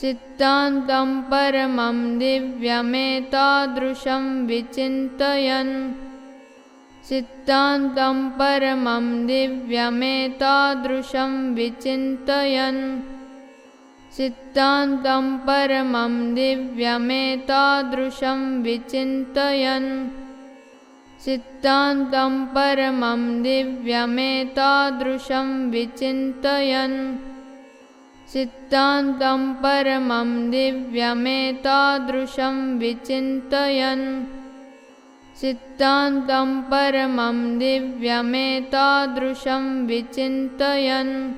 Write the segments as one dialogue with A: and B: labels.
A: सिद्धान्तं परमं दिव्यमेतादृशं विचिन्तयन्। सिद्धान्तं परमं दिव्यमेतादृशं विचिन्तयन्। सिद्धान्तं परमं दिव्यमेतादृशं विचिन्तयन्। सिद्धान्तं परमं दिव्यमेतादृशं विचिन्तयन् सिद्धान्तं परमं दिव्यमेतादृशं विचिन्तयन्। सिद्धान्तं परमं दिव्यमेतादृशं विचिन्तयन्।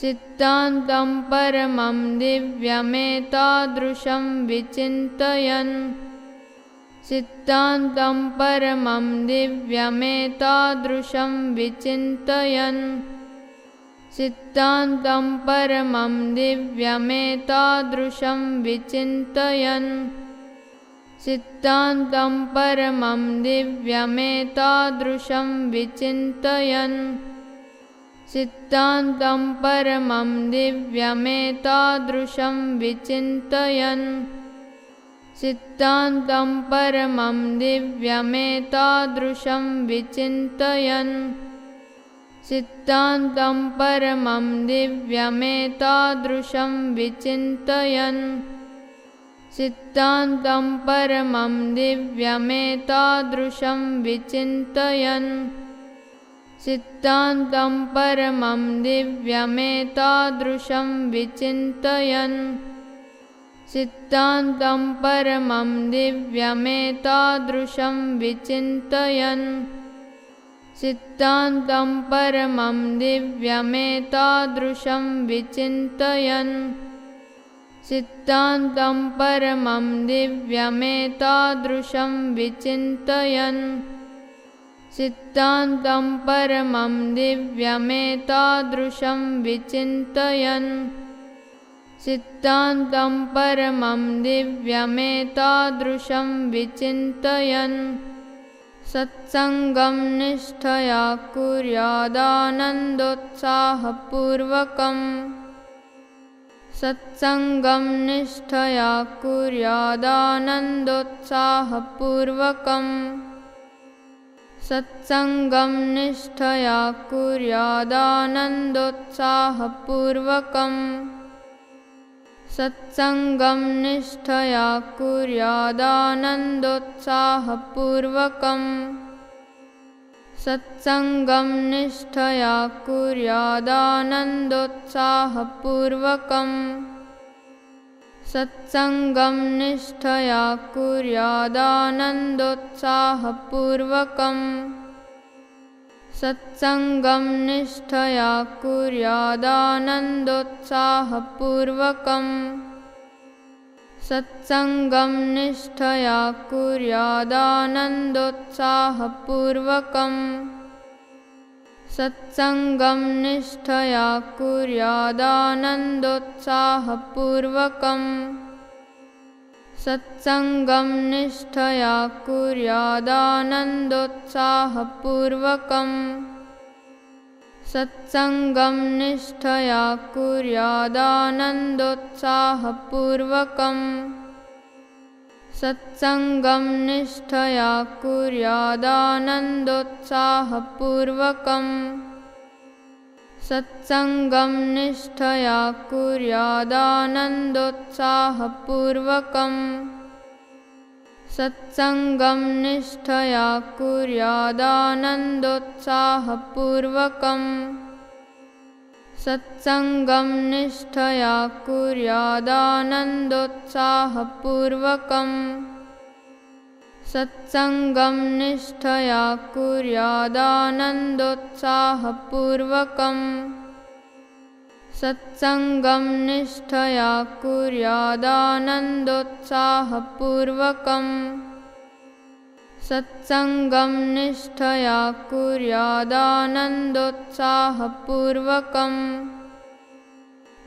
A: सिद्धान्तं परमं दिव्यमेतादृशं विचिन्तयन्। सिद्धान्तं परमं दिव्यमेतादृशं विचिन्तयन् सिद्धान्तं परमं दिव्यमेतादृशं विचिन्तयन्। सिद्धान्तं परमं दिव्यमेतादृशं विचिन्तयन्। सिद्धान्तं परमं दिव्यमेतादृशं विचिन्तयन्। सिद्धान्तं परमं दिव्यमेतादृशं विचिन्तयन् सिद्धान्तं परमं दिव्यमेतादृशं विचिन्तयन्। सिद्धान्तं परमं दिव्यमेतादृशं विचिन्तयन्। सिद्धान्तं परमं दिव्यमेतादृशं विचिन्तयन्। सिद्धान्तं परमं दिव्यमेतादृशं विचिन्तयन् सिद्धान्तं परमं दिव्यमेतादृशं विचिन्तयन्। सिद्धान्तं परमं दिव्यमेतादृशं विचिन्तयन्। सिद्धान्तं परमं दिव्यमेतादृशं विचिन्तयन्। सिद्धान्तं परमं दिव्यमेतादृशं विचिन्तयन् सत्सङ्गं निष्ठया कुर्यादानन्दोत्साहपूर्वकम्। सत्सङ्गं निष्ठया कुर्यादानन्दोत्साहपूर्वकम्। सत्सङ्गं निष्ठया कुर्यादानन्दोत्साहपूर्वकम् सत्सङ्गं निष्ठया कुर्यादानन्दोत्साहपूर्वकम्। सत्सङ्गं निष्ठया कुर्यादानन्दोत्साहपूर्वकम्। सत्सङ्गं निष्ठया कुर्यादानन्दोत्साहपूर्वकम् सत्सङ्गं निष्ठया कुर्यादानन्दोत्साहपूर्वकम्। सत्सङ्गं निष्ठया कुर्यादानन्दोत्साहपूर्वकम्। सत्सङ्गं निष्ठया कुर्यादानन्दोत्साहपूर्वकम् सत्सङ्गं निष्ठया कुर्यादानन्दोत्साहपूर्वकम्। सत्सङ्गं निष्ठया कुर्यादानन्दोत्साहपूर्वकम्। सत्सङ्गं निष्ठया कुर्यादानन्दोत्साहपूर्वकम् सत्सङ्गं निष्ठया कुर्यादानन्दोत्साहपूर्वकम्। सत्सङ्गं निष्ठया कुर्यादानन्दोत्साहपूर्वकम्। सत्सङ्गं निष्ठया कुर्यादानन्दोत्साहपूर्वकम् सत्सङ्गं निष्ठया कुर्यादानन्दोत्साहपूर्वकम्। सत्सङ्गं निष्ठया कुर्यादानन्दोत्साहपूर्वकम्। सत्सङ्गं निष्ठया कुर्यादानन्दोत्साहपूर्वकम्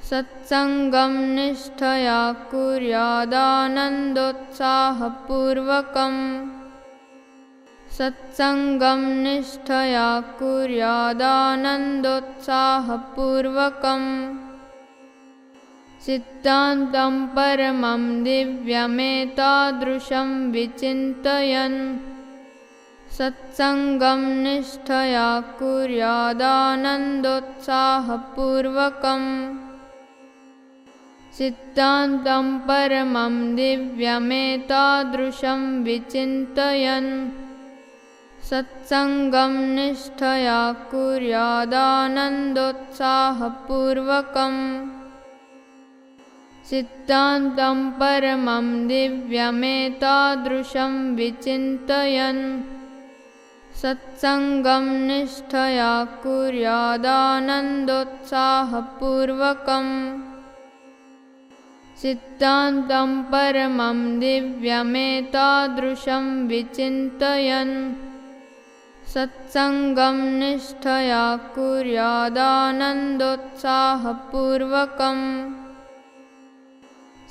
A: सत्सङ्गं निष्ठया कुर्यादानन्दोत्साहपूर्वकम्। सत्सङ्गं निष्ठया कुर्यादानन्दोत्साहपूर्वकम्। सिद्धान्तं परमं दिव्यमेतादृशं विचिन्तयन्। सत्सङ्गं निष्ठया कुर्यादानन्दोत्साहपूर्वकम् सिद्धान्तं परमं दिव्यमेतादृशं विचिन्तयन्। सत्सङ्गं निष्ठया कुर्यादानन्दोत्साहपूर्वकम्। सिद्धान्तं परमं दिव्यमेतादृशं विचिन्तयन्। सत्सङ्गं निष्ठया कुर्यादानन्दोत्साहपूर्वकम् सिद्धान्तं परमं दिव्यमेतादृशं विचिन्तयन्। सत्सङ्गं निष्ठया कुर्यादानन्दोत्साहपूर्वकम्।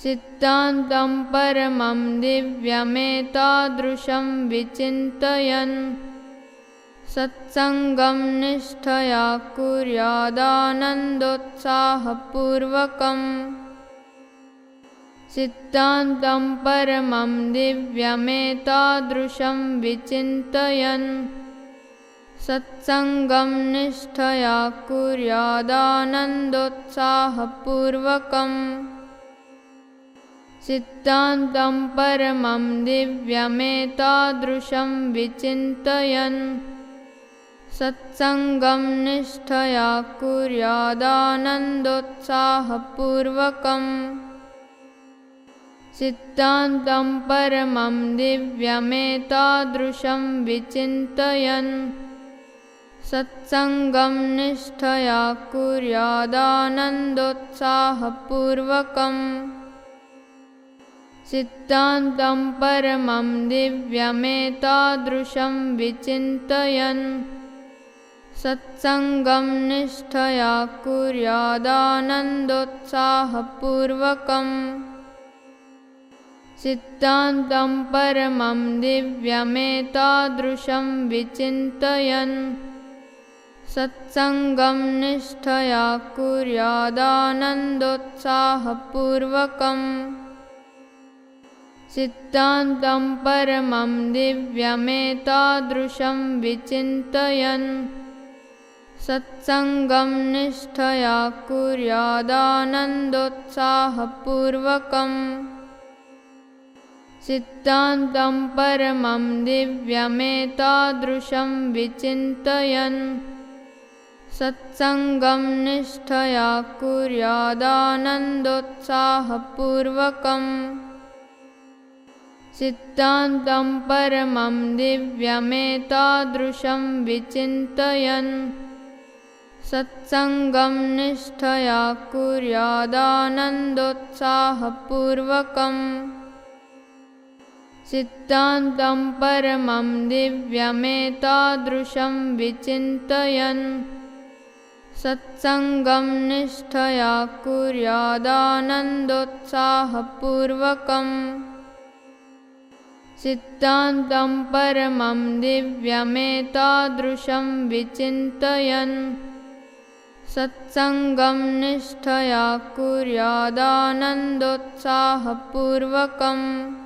A: सिद्धान्तं परमं दिव्यमेतादृशं विचिन्तयन्। सत्सङ्गं निष्ठया कुर्यादानन्दोत्साहपूर्वकम् सिद्धान्तं परमं दिव्यमेतादृशं विचिन्तयन्। सत्सङ्गं निष्ठया कुर्यादानन्दोत्साहपूर्वकम्। सिद्धान्तं परमं दिव्यमेतादृशं विचिन्तयन्। सत्सङ्गं निष्ठया कुर्यादानन्दोत्साहपूर्वकम् सिद्धान्तं परमं दिव्यमेतादृशं विचिन्तयन्। सत्सङ्गं निष्ठया कुर्यादानन्दोत्साहपूर्वकम्। सिद्धान्तं परमं दिव्यमेतादृशं विचिन्तयन्। सत्सङ्गं निष्ठया कुर्यादानन्दोत्साहपूर्वकम् सिद्धान्तं परमं दिव्यमेतादृशं विचिन्तयन्। सत्सङ्गं निष्ठया कुर्यादानन्दोत्साहपूर्वकम् सिद्धान्तं परमं दिव्यमेतादृशं विचिन्तयन्। सत्सङ्गं निष्ठया कुर्यादानन्दोत्साहपूर्वकम् सिद्धान्तं परमं दिव्यमेतादृशं विचिन्तयन्। सत्सङ्गं निष्ठया कुर्यादानन्दोत्साहपूर्वकम्। सिद्धान्तं परमं दिव्यमेतादृशं विचिन्तयन्। सत्सङ्गं निष्ठया कुर्यादानन्दोत्साहपूर्वकम् सिद्धान्तं परमं दिव्यमेतादृशं विचिन्तयन्। सत्सङ्गं निष्ठया कुर्यादानन्दोत्साहपूर्वकम्। सिद्धान्तं परमं दिव्यमेतादृशं विचिन्तयन्। सत्सङ्गं निष्ठया कुर्यादानन्दोत्साहपूर्वकम्